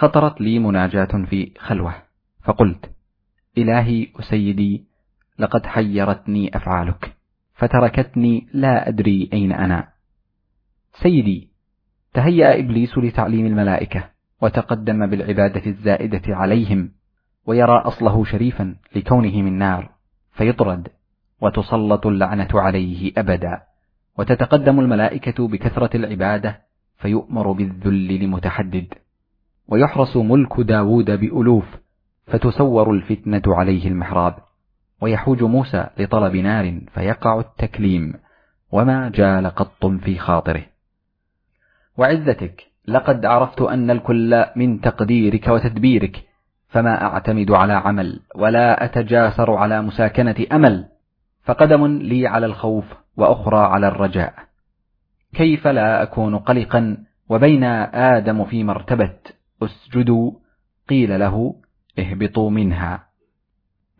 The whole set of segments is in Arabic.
خطرت لي مناجاة في خلوة فقلت إلهي وسيدي لقد حيرتني أفعالك فتركتني لا أدري أين أنا. سيدي تهيأ إبليس لتعليم الملائكة وتقدم بالعبادة الزائدة عليهم ويرى أصله شريفا لكونه من نار فيطرد وتسلط اللعنة عليه أبدا. وتتقدم الملائكة بكثرة العبادة فيؤمر بالذل لمتحدد. ويحرس ملك داود بألوف فتسور الفتنة عليه المحراب. ويحوج موسى لطلب نار فيقع التكليم وما جال قط في خاطره. وعزتك لقد عرفت أن الكل من تقديرك وتدبيرك فما أعتمد على عمل ولا أتجاسر على مساكنة أمل فقدم لي على الخوف وأخرى على الرجاء. كيف لا أكون قلقا وبين آدم في مرتبة اسجدوا قيل له اهبطوا منها.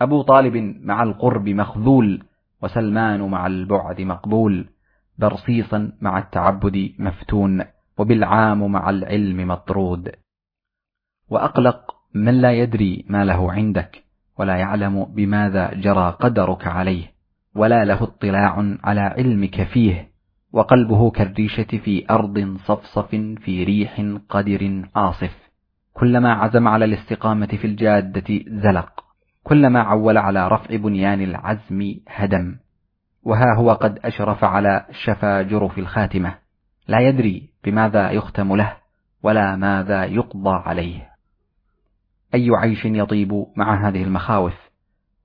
أبو طالب مع القرب مخذول وسلمان مع البعد مقبول. برصيصا مع التعبد مفتون وبالعام مع العلم مطرود. وأقلق من لا يدري ما له عندك ولا يعلم بماذا جرى قدرك عليه. ولا له اطلاع على علمك فيه. وقلبه كالريشة في أرض صفصف في ريح قدر عاصف. كلما عزم على الاستقامة في الجادة زلق كلما عول على رفع بنيان العزم هدم. وها هو قد أشرف على شفا جرف الخاتمة. لا يدري بماذا يختم له ولا ماذا يقضى عليه. أي عيش يطيب مع هذه المخاوف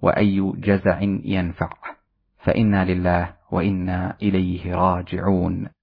وأي جزع ينفع. فإنا لله وإنا إليه راجعون.